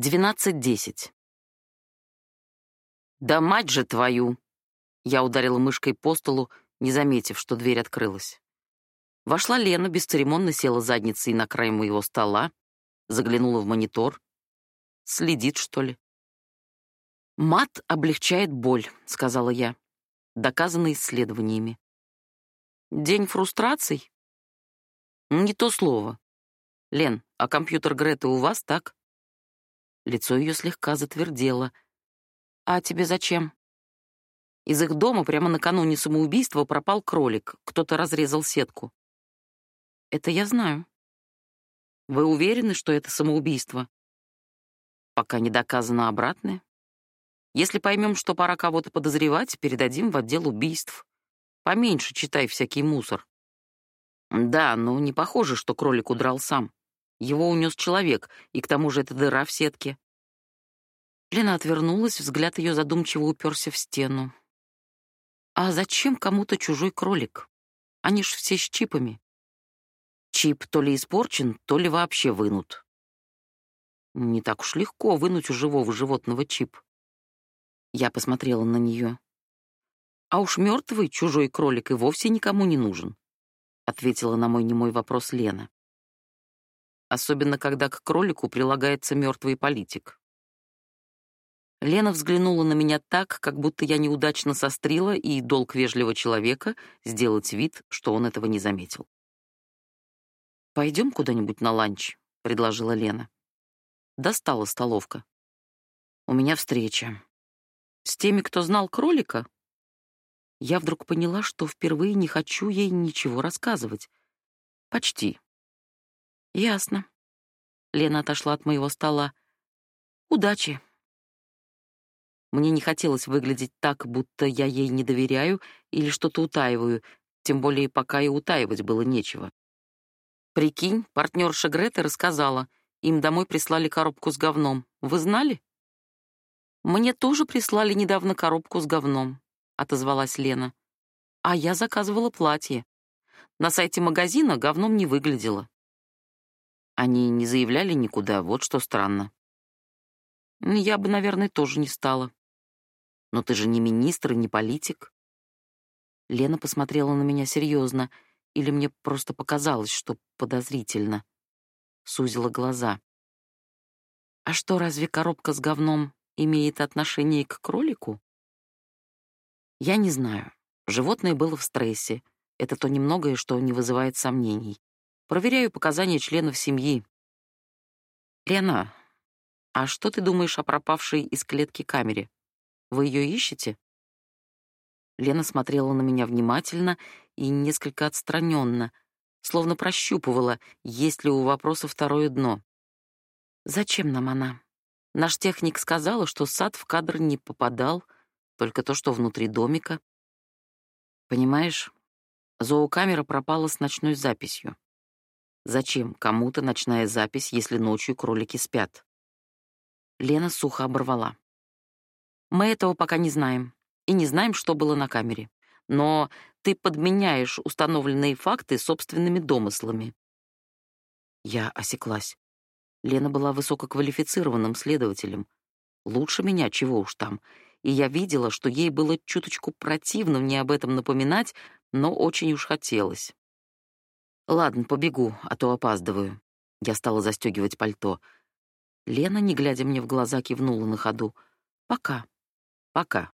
12.10. «Да мать же твою!» Я ударила мышкой по столу, не заметив, что дверь открылась. Вошла Лена, бесцеремонно села задницей на край моего стола, заглянула в монитор. Следит, что ли? «Мат облегчает боль», — сказала я, доказано исследованиями. «День фрустраций?» «Не то слово. Лен, а компьютер Греты у вас, так?» Лицо ее слегка затвердело. «А тебе зачем?» Из их дома прямо накануне самоубийства пропал кролик. Кто-то разрезал сетку. Это я знаю. Вы уверены, что это самоубийство? Пока не доказано обратное. Если поймем, что пора кого-то подозревать, передадим в отдел убийств. Поменьше читай всякий мусор. Да, но не похоже, что кролик удрал сам. Его унес человек, и к тому же это дыра в сетке. Лена отвернулась, взгляд ее задумчиво уперся в стену. А зачем кому-то чужой кролик? Они ж все с чипами. Чип то ли испорчен, то ли вообще вынут. Не так уж легко вынуть у живого животного чип. Я посмотрела на нее. А уж мертвый чужой кролик и вовсе никому не нужен, ответила на мой немой вопрос Лена особенно когда к кролику прилагается мертвый политик. Лена взглянула на меня так, как будто я неудачно сострила, и долг вежливого человека — сделать вид, что он этого не заметил. «Пойдем куда-нибудь на ланч», — предложила Лена. Достала столовка. «У меня встреча. С теми, кто знал кролика?» Я вдруг поняла, что впервые не хочу ей ничего рассказывать. Почти. Ясно. Лена отошла от моего стола. Удачи. Мне не хотелось выглядеть так, будто я ей не доверяю или что-то утаиваю, тем более пока и утаивать было нечего. Прикинь, партнерша Греты рассказала, им домой прислали коробку с говном. Вы знали? Мне тоже прислали недавно коробку с говном, отозвалась Лена. А я заказывала платье. На сайте магазина говном не выглядело. Они не заявляли никуда, вот что странно. Я бы, наверное, тоже не стала. Но ты же не министр и не политик. Лена посмотрела на меня серьезно, или мне просто показалось, что подозрительно. Сузила глаза. А что, разве коробка с говном имеет отношение к кролику? Я не знаю. Животное было в стрессе. Это то немногое, что не вызывает сомнений. Проверяю показания членов семьи. Лена, а что ты думаешь о пропавшей из клетки камере? Вы ее ищете? Лена смотрела на меня внимательно и несколько отстраненно, словно прощупывала, есть ли у вопроса второе дно. Зачем нам она? Наш техник сказала, что сад в кадр не попадал, только то, что внутри домика. Понимаешь, зоокамера пропала с ночной записью. Зачем кому-то ночная запись, если ночью кролики спят? Лена сухо оборвала. Мы этого пока не знаем и не знаем, что было на камере. Но ты подменяешь установленные факты собственными домыслами. Я осеклась. Лена была высококвалифицированным следователем. Лучше меня, чего уж там. И я видела, что ей было чуточку противно мне об этом напоминать, но очень уж хотелось. Ладно, побегу, а то опаздываю. Я стала застегивать пальто. Лена, не глядя мне в глаза, кивнула на ходу. Пока. Пока.